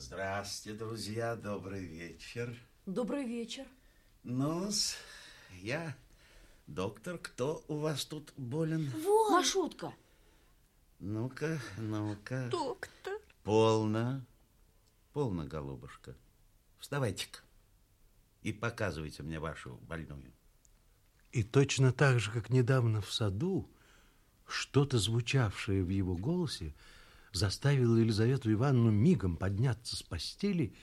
Здравствуйте, друзья, добрый вечер. Добрый вечер. ну я доктор. Кто у вас тут болен? Вот. Машутка. Ну-ка, ну-ка. Доктор. Полно. Полно, голубушка. Вставайте-ка и показывайте мне вашу больную. И точно так же, как недавно в саду, что-то звучавшее в его голосе заставило Елизавету Ивановну мигом подняться с постели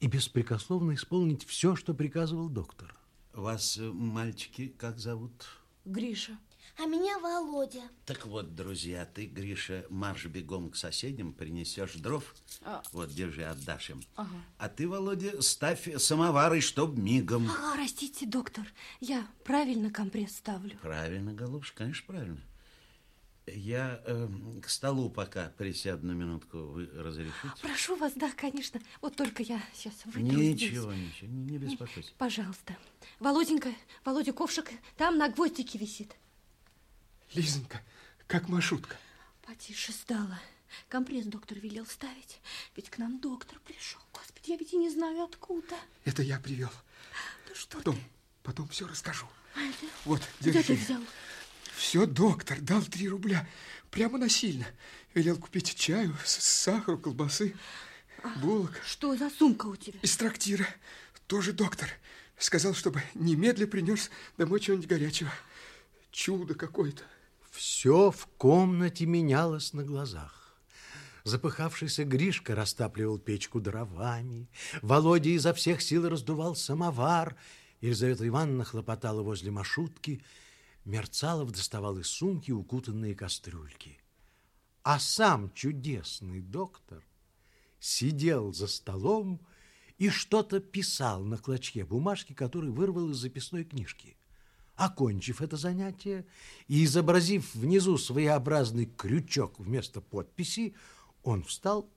и беспрекословно исполнить все, что приказывал доктор. Вас, э, мальчики, как зовут? Гриша. А меня Володя. Так вот, друзья, ты, Гриша, марш бегом к соседям, принесешь дров. А... Вот, держи, отдашь им. Ага. А ты, Володя, ставь самовар, и чтоб мигом. Ага, простите, доктор, я правильно компресс ставлю? Правильно, голубушка, конечно, правильно. Я э, к столу пока присяду на минутку. Вы разрешите? Прошу вас, да, конечно. Вот только я сейчас вытру Ничего, здесь. ничего, не, не беспокойся. Пожалуйста. Володенька, Володя, ковшик там на гвоздике висит. Лизонька, как маршрутка? Потише стало. Компресс доктор велел ставить. Ведь к нам доктор пришел. Господи, я ведь и не знаю откуда. Это я привел. Да что потом, ты? Потом все расскажу. А это... Вот, держи. Где ты взял? Все, доктор, дал три рубля. Прямо насильно. Велел купить чаю, сахару, колбасы, булок. Что за сумка у тебя? Из трактира. Тоже доктор. Сказал, чтобы немедля принес домой чего-нибудь горячего. Чудо какое-то. Все в комнате менялось на глазах. Запыхавшийся Гришка растапливал печку дровами. Володя изо всех сил раздувал самовар. Елизавета Ивановна хлопотала возле маршрутки. Мерцалов доставал из сумки укутанные кастрюльки. А сам чудесный доктор сидел за столом и что-то писал на клочке бумажки, который вырвал из записной книжки. Окончив это занятие и изобразив внизу своеобразный крючок вместо подписи, он встал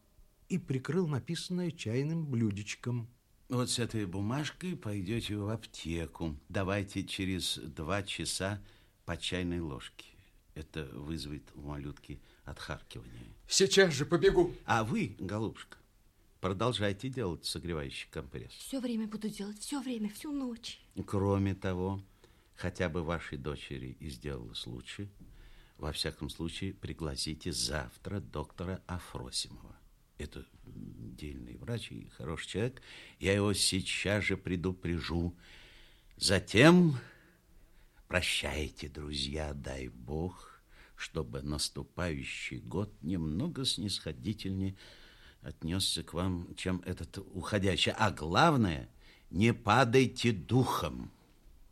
и прикрыл написанное чайным блюдечком. Вот с этой бумажкой пойдете в аптеку. Давайте через два часа по чайной ложке. Это вызовет у малютки отхаркивание. Сейчас же побегу. А вы, голубушка, продолжайте делать согревающий компресс. Все время буду делать, все время, всю ночь. Кроме того, хотя бы вашей дочери и сделалось лучше, во всяком случае, пригласите завтра доктора Афросимова. Это дельный врач и хороший человек. Я его сейчас же предупрежу. Затем прощайте, друзья, дай Бог, чтобы наступающий год немного снисходительнее отнесся к вам, чем этот уходящий. А главное, не падайте духом.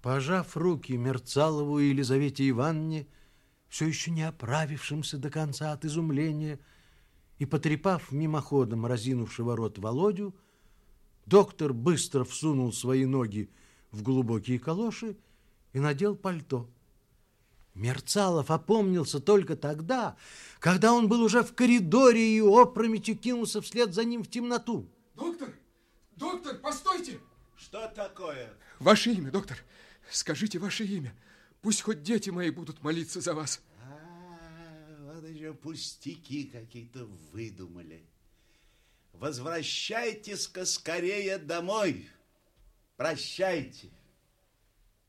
Пожав руки Мерцалову и Елизавете Ивановне, все еще не оправившимся до конца от изумления, и потрепав мимоходом разинувшего рот Володю, доктор быстро всунул свои ноги в глубокие калоши и надел пальто. Мерцалов опомнился только тогда, когда он был уже в коридоре и опрометью кинулся вслед за ним в темноту. Доктор! Доктор, постойте! Что такое? Ваше имя, доктор. Скажите ваше имя. Пусть хоть дети мои будут молиться за вас. А, вот еще пустяки какие-то выдумали. Возвращайтесь-ка скорее домой. Прощайте.